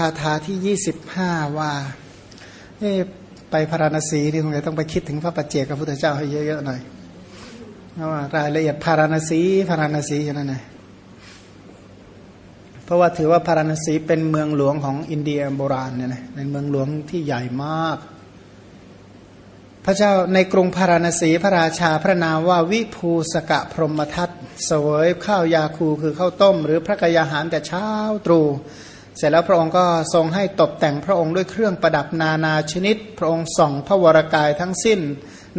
คาถาที่ยี่สิบห้าว่าไปพาราณสีนี่คงจะต้องไปคิดถึงพระปัจเจกพระพุทธเจ้าให้เยอะๆหน่อยเพราะว่ารายละเอียดพาราณสีพาราณสีอย่างนั้นนะเพราะว่าถือว่าพาราณสีเป็นเมืองหลวงของอินเดียโบราณเนี่ยนะเป็นเมืองหลวงที่ใหญ่มาก พระเจ้าในกรุงพาราณสีพระราชาพระนามว่าวิภูสกะพรหมทัตเสวยข้าวยาคูคือข้าวต้ม หรือพระกยาหารแต่เช้าตรู่ เสร็จแล้วพระองค์ก็ทรงให้ตกแต่งพระองค์ด้วยเครื่องประดับนานาชนิด พระองค์ส่องพระวรากายทั้งสิ้น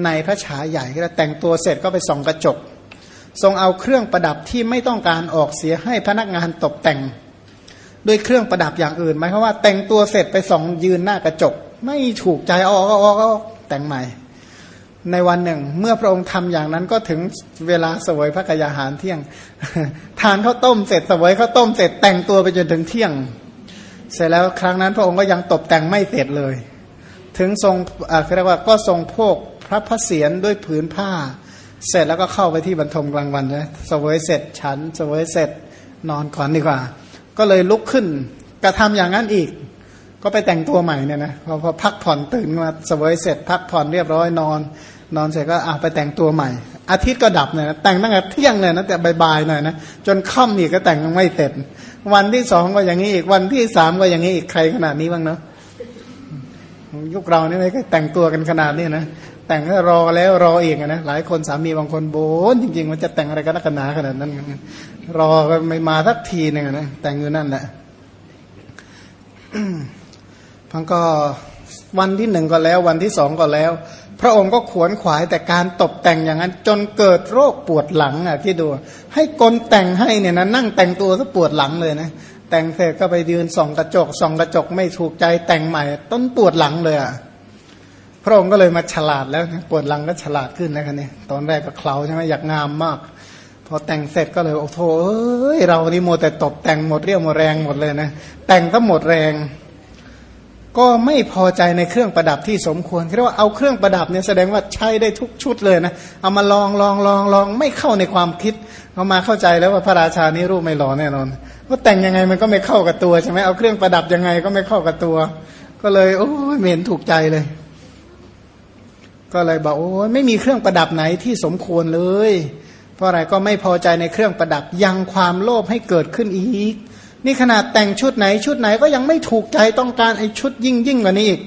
ในพระฉายใหญ่ก็แต่งตัวเสร็จก็ไปส่องกระจก ทรงเอาเครื่องประดับที่ไม่ต้องการออกเสียให้พนักงานตกแต่ง ด้วยเครื่องประดับอย่างอื่นหมายความว่า แต่งตัวเสร็จไปส่องยืนหน้ากระจก ไม่ถูกใจออกออกออกแต่งใหม่ ในวันหนึ่ง เมื่อพระองค์ทำอย่างนั้นก็ถึงเวลาสวยพระกยาหารเที่ยง ทานข้าวต้มเสร็จสวยข้าวต้มเสร็จแต่งตัวไปจนถึงเที่ยง เสร็จแล้วครั้งนั้นพระองค์ก็ยังตกแต่งไม่เสร็จเลย ถึงทรงอ่าเรียกว่าก็ทรงโภคพระพระเศียรด้วยผืนผ้า เสร็จแล้วก็เข้าไปที่บรรทมกลางวันนะสวยเสร็จฉันสวยเสร็จนอนก่อนดีกว่า ก็เลยลุกขึ้นกระทำอย่างนั้นอีก ก็ไปแต่งตัวใหม่เนี่ยนะพอพอพักผ่อนตื่นมาสวยเสร็จ พักผ่อนเรียบร้อยนอน นอนเสร็จก็อาไปแต่งตัวใหม่ อาทิตย์ก็ดับเนี่ยนะแต่งตั้งแต่เที่ยงเลยนะแต่บ่ายๆหน่อยนะจนค่ำอีกก็แต่งยังไม่เสร็จ วันที่สองก็อย่างนี้อีกวันที่สามก็อย่างนี้อีกใครขนาดนี้บ้างเนาะยุคเรานี่ไม่เคยแต่งตัวกันขนาดนี้นะแต่งรอแล้วรออีกนะหลายคนสามีบางคนโบนจริง ๆ มันจะแต่งอะไรกันนักหนาขนาดนั้น รอก็ไม่มาสักทีหนึ่งนะแต่งอยู่นั่นแหละพังก็วันที่หนึ่งก็แล้ว วันที่สองก็แล้ว พระองค์ก็ขวนขวายแต่การตกแต่งอย่างนั้น จนเกิดโรคปวดหลังอะที่ดู ให้กลแต่งให้เนี่ยนะนั่งแต่งตัวซะปวดหลังเลยนะแต่งเสร็จก็ไปยืนส่องกระจกส่องกระจกไม่ถูกใจแต่งใหม่ ต้นปวดหลังเลยอะพระองค์ก็เลยมาฉลาดแล้วปวดหลังก็ฉลาดขึ้นนะครับเนี่ยตอนแรกก็เคลาใช่ไหมอยากงามมาก พอแต่งเสร็จก็เลยโอ้โหเอ้ยเรานี่โมแต่ตบแต่งหมดเรี่ยวหมดแรงหมดเลยนะแต่งก็หมดแรง ก็ไม่พอใจในเครื่องประดับที่สมควรเรียกว่าเอาเครื่องประดับเนี่ยแสดงว่าใช้ได้ทุกชุดเลยนะเอามาลองลองลองลองไม่เข้าในความคิดเอามาเข้าใจแล้วว่าพระราชานี้รูปไม่หล่อแน่นอนว่าแต่งยังไงมันก็ไม่เข้ากับตัวใช่ไหมเอาเครื่องประดับยังไงก็ไม่เข้ากับตัว ก็เลยโอ้ไม่เห็นถูกใจเลย ก็เลยบอกโอ้ไม่มีเครื่องประดับไหนที่สมควรเลย เพราะอะไรก็ไม่พอใจในเครื่องประดับยังความโลภให้เกิดขึ้นอีก นี่ขนาดแต่งชุดไหนชุดไหนก็ยังไม่ถูกใจต้องการไอ้ชุดยิ่งยิ่งกว่านี้อีก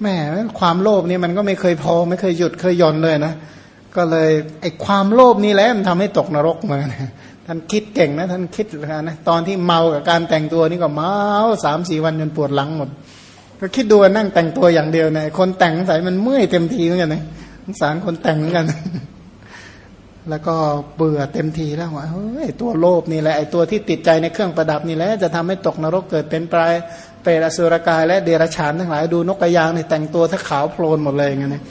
แหมความโลภนี่มันก็ไม่เคยพอ ไม่เคยหยุดเคยย่อนเลยนะก็เลยไอ้ความโลภนี่แหละมันทำให้ตกนรกมาท่านคิดเก่งนะท่านคิดนะตอนที่เมากับการแต่งตัวนี่ก็เมาสามสี่วันจนปวดหลังหมด ก็คิดดูนั่งแต่งตัวอย่างเดียวเนี่ยคนแต่งใส่มันเมื่อยเต็มทีเหมือนกันนะสงสารคนแต่งเหมือนกัน แล้วก็เบื่อเต็มทีแล้วว่าเฮ้ยตัวโลภนี่แหละไอ้ตัวที่ติดใจในเครื่องประดับนี่แหละจะทำให้ตกนรกเกิดเป็นปลายเปรตอสุรกาย และเดรัจฉานทั้งหลายดูนกกระยางในแต่งตัวถ้าขาวโพลนหมดเลยอย่างเงี้ย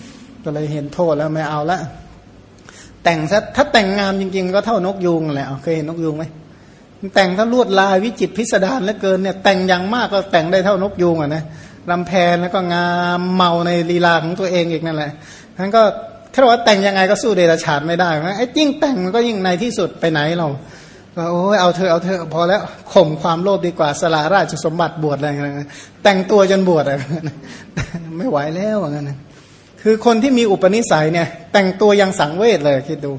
ก็เลยเห็นโทษแล้วไม่เอาละแต่งซะถ้าแต่งงามจริง ๆ ก็เท่านกยูงแหละเคยเห็นนกยูงไหมแต่งถ้าลวดลายวิจิตพิสดารเหลือเกินเนี่ยแต่งอย่างมากก็แต่งได้เท่านกยูงอะนะลำแพนแล้วก็งามเมาในลีลาของตัวเองอีกนั่นแหละทั้นก็ ถ้าว่าแต่งยังไงก็สู้เดรัจฉานไม่ได้ไอ้ยิ่งแต่งมันก็ยิ่งในที่สุดไปไหนเราก็โอ้ยเอาเธอเอาเธอพอแล้วข่มความโลภดีกว่าสละราชสมบัติบวชอะไรเงี้ยแต่งตัวจนบวชอะไรไม่ไหวแล้วอย่างนั้นคือคนที่มีอุปนิสัยเนี่ย แต่งตัวยังสังเวชเลยคิดดู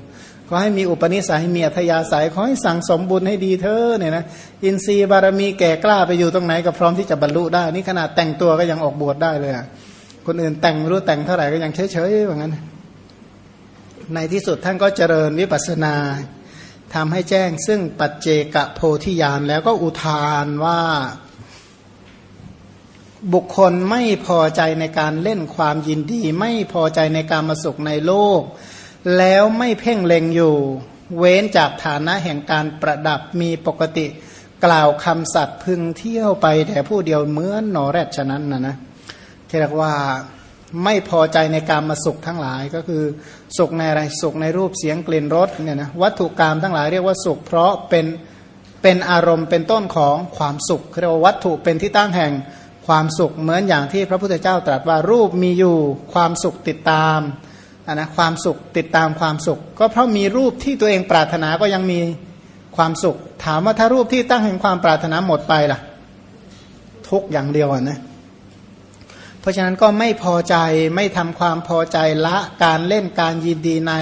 ขอให้มีอุปนิสัยมีอัธยาศัยขอให้สั่งสมบุญให้ดีเธอเนี่ยนะอินทรีย์บารมีแก่กล้าไปอยู่ตรงไหนก็พร้อมที่จะบรรลุได้ นี่ขนาดแต่งตัวก็ยังออกบวชได้เลยคนอื่นแต่งรู้แต่งเท่าไหร่ก็ยังเฉยๆอย่างนั้น ในที่สุดท่านก็เจริญวิปัสนาทำให้แจ้งซึ่งปัจเจกโพธิญาณแล้วก็อุทานว่า บุคคลไม่พอใจในการเล่นความยินดี ไม่พอใจในการมาสุขในโลก แล้วไม่เพ่งเล็งอยู่ เว้นจากฐานะแห่งการประดับมีปกติกล่าวคำสัตว์พึงเที่ยวไปแต่ผู้เดียวเหมือนนอแรดฉะนั้นนะนะเรียกว่า ไม่พอใจในการมาสุขทั้งหลายก็คือสุขในอะไรสุขในรูปเสียงกลิ่นรสเนี่ยนะวัตถุกรรมทั้งหลายเรียกว่าสุข เพราะเป็นเป็นอารมณ์เป็นต้นของความสุขเรียกว่าวัตถุเป็นที่ตั้งแห่งความสุขเหมือนอย่างที่พระพุทธเจ้าตรัสว่ารูปมีอยู่ความสุขติดตามนะความสุขติดตามความสุข ก็เพราะมีรูปที่ตัวเองปรารถนาก็ยังมีความสุข ถามว่าถ้ารูปที่ตั้งแห่งความปรารถนาหมดไปล่ะ ทุกอย่างเดียวนะ เพราะฉะนั้นก็ไม่พอใจไม่ทำความพอใจละการเล่นการยินดีใน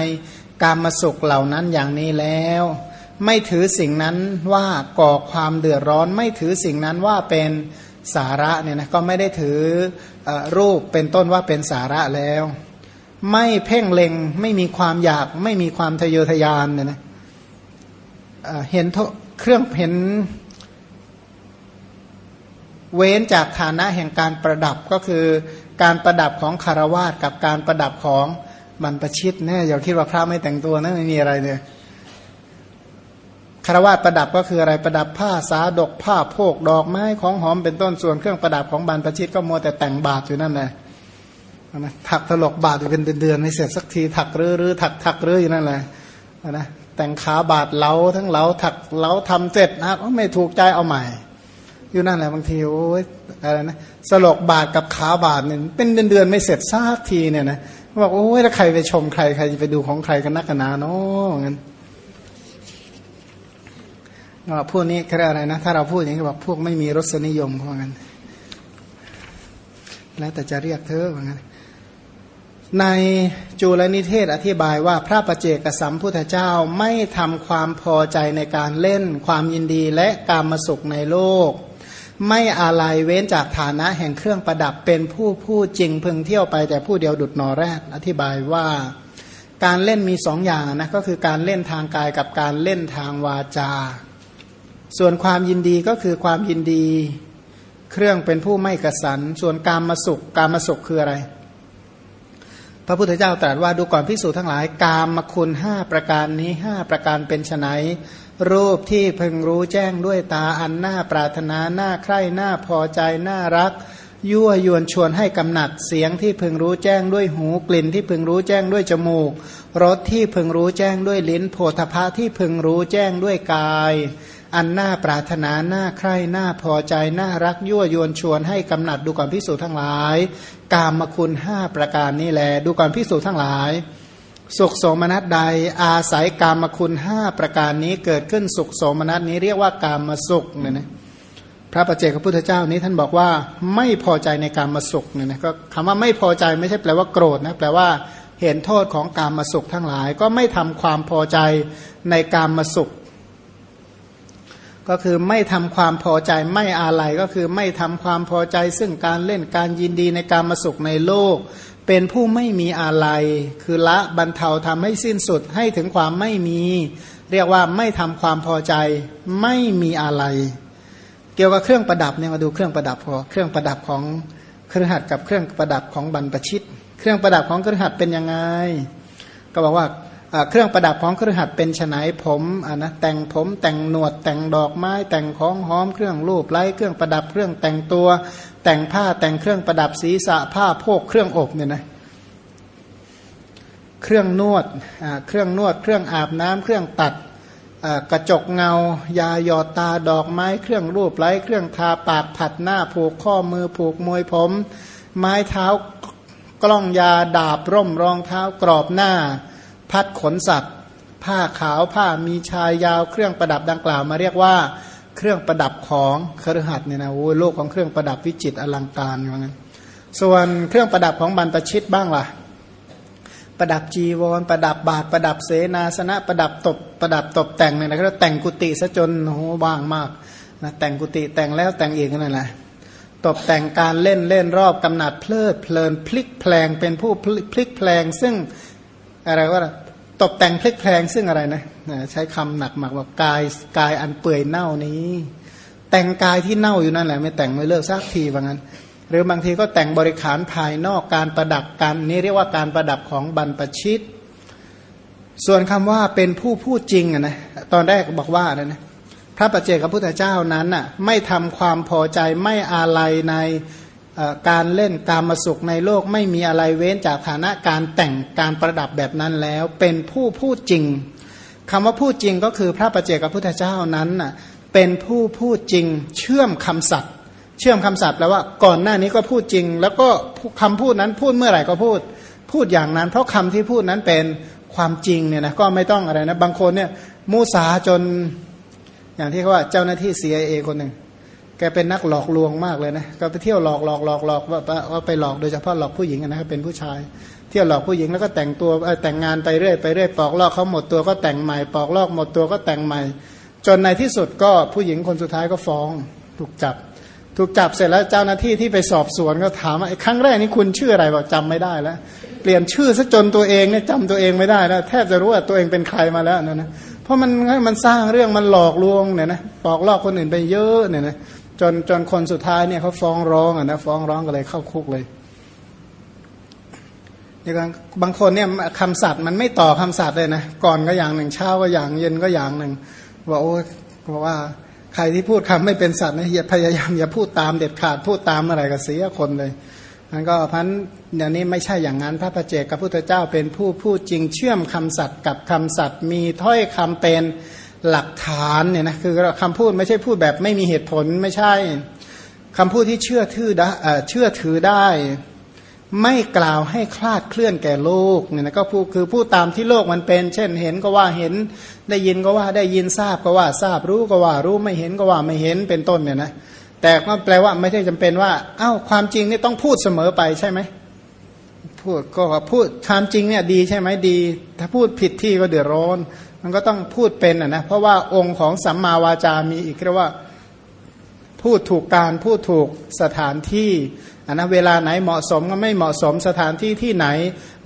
การมาสุขเหล่านั้นอย่างนี้แล้ว ไม่ถือสิ่งนั้นว่าก่อความเดือดร้อน ไม่ถือสิ่งนั้นว่าเป็นสาระเนี่ยนะก็ไม่ได้ถืออรูปเป็นต้นว่าเป็นสาระแล้ว ไม่เพ่งเล็งไม่มีความอยากไม่มีความทะเยอทะยานเนี่ยนะเห็นเครื่องเห็น เว้นจากฐานะแห่งการประดับก็คือการประดับของคารวาสกับการประดับของบรรพชิตแน่อย่าคิดว่าพระไม่แต่งตัวนะไม่มีอะไรเนี่ยคารวาสประดับก็คืออะไรประดับผ้าสาดกผ้าโพกดอกไม้ของหอมเป็นต้นส่วนเครื่องประดับของบรรพชิตก็มัวแต่แต่งบาทอยู่นั่นแหละถักถลกบาทอยู่เป็นเดือนไม่เสร็จสักทีถักรื้อรื้อถักถักรื้ออยู่นั่นแหละนะแต่งขาบาทเล้าทั้งเล้าถักเล้าทำเสร็จนะไม่ถูกใจเอาใหม่ อยู่นั่นแหละบางทีโอ้ยอะไรนะสลกบาทกับขาบาทเนี่ยเป็นเดือนๆไม่เสร็จซากทีเนี่ยนะบอกโอ้ยถ้าใครไปชมใครใครจะไปดูของใครกันนักกันนาเนาะงั้นพวกนี้คืออะไรนะ ถ้าเราพูดอย่างนี้บอกพวกไม่มีรสนิยมเพราะงั้นแล้วแต่จะเรียกเธอว่างั้นในจุลนิเทศอธิบายว่าพระประเจกสัมพุทธเจ้าไม่ทำความพอใจในการเล่น ความยินดีและการมาสุขในโลก ไม่อะไรเว้นจากฐานะแห่งเครื่องประดับเป็นผู้ผู้จริงพึงเที่ยวไปแต่ผู้เดียวดุดนอแรก อธิบายว่าการเล่นมีสองอย่างนะก็คือการเล่นทางกายกับการเล่นทางวาจา ส่วนความยินดีก็คือความยินดี เครื่องเป็นผู้ไม่กระสัน ส่วนการมาสุขการมาสุขคืออะไร พระพุทธเจ้าตรัสว่าดูก่อนพิสูจน์ทั้งหลาย กามมคุณห้าประการนี้ห้าประการเป็นไฉน รูปที่พึงรู้แจ้งด้วยตาอันน่าปรารถนาหน้าใคร่หน้าพอใจน่ารัก ยั่วยวนชวนให้กำหนัดเสียงที่พึงรู้แจ้งด้วยหูกลิ่นที่พึงรู้แจ้งด้วยจมูกรสที่พึงรู้แจ้งด้วยลิ้นโพธพะที่พึงรู้แจ้งด้วยกาย อันน่าปรารถนาหน้าใคร่หน้าพอใจน่ารักยั่วยวนชวนให้กำหนัดดูก่อนพิสูจน์ทั้งหลาย กามคุณห้าประการนี้แลดูก่อนพิสูจน์ทั้งหลาย สุขโสมนัสใดอาศัยกามคุณห้าประการนี้เกิดขึ้นสุขโสมนัสนี้เรียกว่ากามมาสุขเนี่ยนะพระปัจเจกพระพุทธเจ้านี้ท่านบอกว่าไม่พอใจในการมาสุขเนี่ยนะก็คำว่าไม่พอใจไม่ใช่แปลว่าโกรธนะแปลว่าเห็นโทษของการมาสุขทั้งหลาย ก็ไม่ทำความพอใจในการมาสุข ก็คือไม่ทำความพอใจไม่อะไรก็คือไม่ทำความพอใจซึ่งการเล่นการยินดีในการมาสุขในโลก เป็นผู้ไม่มีอะไรคือละบรรเทาทำให้สิ้นสุดให้ถึงความไม่มี เรียกว่าไม่ทำความพอใจ ไม่มีอะไรเกี่ยวกับเครื่องประดับเนี่ยมาดูเครื่องประดับพอเครื่องประดับของเครืองหัดกับเครื่องประดับของบรรพชิต เครื่องประดับของเครืองหัดเป็นยังไง ก็บอกว่า เครื่องประดับของเครืองหัดเป็นฉไนผมะนะแต่งผมแต่งหนวดแต่งดอกไม้ แต่งของหอมเครื่องรูปไล้เครื่องประดับเครื่องแต่งตัว แต่งผ้าแต่งเครื่องประดับศีรษะผ้าโพกเครื่องอบเนี่ยนะเครื่องนวดเครื่องนวด เครื่องอาบน้ำเครื่องตัดกระจกเงา ยาหยอดตาดอกไม้ เครื่องรูปไล้เครื่องทาปากผัดหน้าผูกข้อมือผูกมวยผม ไม้เท้ากล้องยาดาบร่มรองเท้ากรอบหน้า พัดขนสัตว์ ผ้าขาวผ้ามีชายยาวเครื่องประดับดังกล่าวมาเรียกว่าเครื่องประดับของคฤหัสถ์เนี่ยนะโอ้โลกของเครื่องประดับวิจิตอลังการอย่างนั้นส่วนเครื่องประดับของบรรพชิตบ้างล่ะ ประดับจีวร ประดับบาทประดับเสนาสนะ ประดับตบประดับตบแต่งเนี่ยนะก็แต่งกุฏิซะจนโอ้บ้างมากนะแต่งกุฏิแต่งแล้วแต่งอีกนั่นแหละตบแต่งการเล่นเล่นรอบกำหนัดเพลิดเพลินพลิกแพลงเป็นผู้พลิกแพลงซึ่งอะไรว่า ตกแต่งเพลิกแพลงซึ่งอะไรนะใช้คำหนักมากว่ากายกายอันเปื่อยเน่านี้ แต่งกายที่เน่าอยู่นั่นแหละไม่แต่งไม่เลิกสักทีว่างั้น หรือบางทีก็แต่งบริขารภายนอกการประดับกันนี่เรียกว่าการประดับของบรรพชิต ส่วนคำว่าเป็นผู้พูดจริงนะตอนแรกบอกว่านะพระปัจเจกพระพุทธเจ้านั้นน่ะไม่ทำความพอใจไม่อาลัยใน การเล่นการมาสุขในโลกไม่มีอะไรเว้นจากฐานะการแต่งการประดับแบบนั้นแล้ว เป็นผู้พูดจริงคำว่าพูดจริงก็คือพระประเจกับพุทธเจ้านั้นน่ะเป็นผู้พูดจริงเชื่อมคำสัตย์เชื่อมคำสัตย์แปลว่าก่อนหน้านี้ก็พูดจริง แล้วก็คำพูดนั้นพูดเมื่อไหร่ก็พูด พูดอย่างนั้น เพราะคำที่พูดนั้นเป็นความจริงเนี่ยนะก็ไม่ต้องอะไรนะบางคนเนี่ยมูสาจนอย่างที่เขาว่าเจ้าหน้าที่ CIA คนหนึ่ง กเป็นนักหลอกลวงมากเลยนะก็ไปเที่ยวหลอกหลอกหลอกหลอกว่าว่าไปหลอกโดยเฉพาะหลอกผู้หญิงนะครับเป็นผู้ชาย เที่ยวหลอกผู้หญิงแล้วก็แต่งตัวแต่งงานไปเรื่อยไปเรื่อยปอกลอกเขาหมดตัวก็แต่งใหม่ปอกลอกหมดตัวก็แต่งใหม่ จนในที่สุดก็ผู้หญิงคนสุดท้ายก็ฟ้องถูกจับ ถูกจับเสร็จแล้วเจ้าหน้าที่ที่ไปสอบสวนก็ถามว่าครั้งแรกนี้คุณชื่ออะไรบอกจำไม่ได้แล้ว เปลี่ยนชื่อซะจนตัวเองเนี่ยจำตัวเองไม่ได้แล้วแทบจะรู้ว่าตัวเองเป็นใครมาแล้วนะนะเพราะมันมันสร้างเรื่องมันหลอกลวงเนี่ยนะปอกลอกคนอื่นไปเยอะเนี่ยนะ จนจนคนสุดท้ายเนี่ยเขาฟ้องร้องอะนะฟ้องร้องก็เลยเข้าคุกเลยอย่างบางคนเนี่ยคำสัตว์มันไม่ต่อคำสัตว์เลยนะก่อนก็อย่างหนึ่งเช้าก็อย่างเย็นก็อย่างหนึ่งบอกโอ้เพราะว่าใครที่พูดคำไม่เป็นสัตว์นะอย่าพยายามอย่าพูดตามเด็ดขาดพูดตามอะไรก็เสียคนเลยมันก็พันอย่างนี้ไม่ใช่อย่างนั้นพระพเจกับพุทธเจ้าเป็นผู้พูดจริงเชื่อมคำสัตว์กับคำสัตว์มีถ้อยคำเป็น หลักฐานเนี่ยนะคือคำพูดไม่ใช่พูดแบบไม่มีเหตุผลไม่ใช่คำพูดที่เชื่อถือได้เชื่อถือได้ ไม่กล่าวให้คลาดเคลื่อนแก่โลกเนี่ยนะก็พูดคือพูดตามที่โลกมันเป็น เช่นเห็นก็ว่าเห็นได้ยินก็ว่าได้ยินทราบก็ว่าทราบรู้ก็ว่ารู้ไม่เห็นก็ว่าไม่เห็นเป็นต้นเนี่ยนะแต่ก็แปลว่าไม่ใช่จำเป็นว่าอ้าวความจริงนี่ต้องพูดเสมอไปใช่ไหมพูดก็พูดความจริงเนี่ยดีใช่ไหมดี ถ้าพูดผิดที่ก็เดือดร้อน มันก็ต้องพูดเป็นอะนะเพราะว่าองค์ของสัมมาวาจามีอีกเรียกว่าพูดถูกการพูดถูกสถานที่อันนะเวลาไหนเหมาะสมก็ไม่เหมาะสมสถานที่ที่ไหน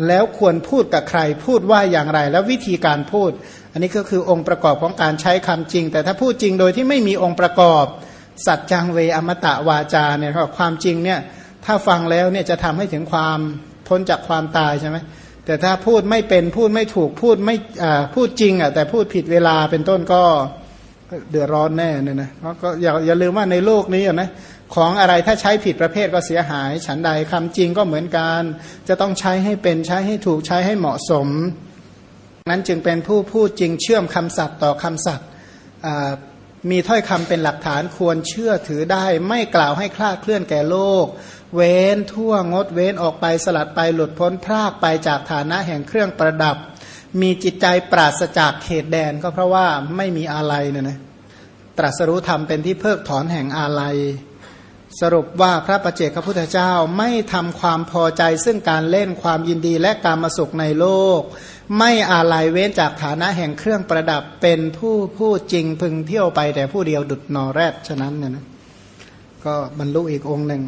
แล้วควรพูดกับใคร พูดว่าอย่างไร แล้ววิธีการพูด อันนี้ก็คือองค์ประกอบของการใช้คำจริง แต่ถ้าพูดจริงโดยที่ไม่มีองค์ประกอบ สัจจังเวอมตะวาจาเนี่ยความจริงเนี่ยถ้าฟังแล้วเนี่ยจะทำให้ถึงความพ้นจากความตายใช่ไหม แต่ถ้าพูดไม่เป็นพูดไม่ถูกพูดไม่พูดจริงอะแต่พูดผิดเวลาเป็นต้นก็เดือดร้อนแน่เนี่ยนะก็อย่าอย่าลืมว่าในโลกนี้นะของอะไรถ้าใช้ผิดประเภทก็เสียหาย ฉันใดคำจริงก็เหมือนกัน จะต้องใช้ให้เป็นใช้ให้ถูกใช้ให้เหมาะสม นั้นจึงเป็นผู้พูดจริงเชื่อมคำสัตว์ต่อคำสัตว์มีถ้อยคำเป็นหลักฐานควรเชื่อถือได้ ไม่กล่าวให้คลาดเคลื่อนแก่โลก เว้นทั่วงดเว้นออกไปสลัดไปหลุดพ้นพรากไปจากฐานะแห่งเครื่องประดับ มีจิตใจปราศจากเขตแดนก็เพราะว่าไม่มีอะไรเนี่ยนะตรัสรู้ธรรมเป็นที่เพิกถอนแห่งอาลัย สรุปว่าพระประเจกพระพุทธเจ้าไม่ทำความพอใจซึ่งการเล่นความยินดีและการมาสุขในโลก ไม่อาลัยเว้นจากฐานะแห่งเครื่องประดับเป็นผู้ผู้จริงพึงเที่ยวไปแต่ผู้เดียวดุดนอแรดฉะนั้นเนี่ยนะก็บรรลุอีกองค์หนึ่ง